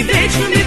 i neću ni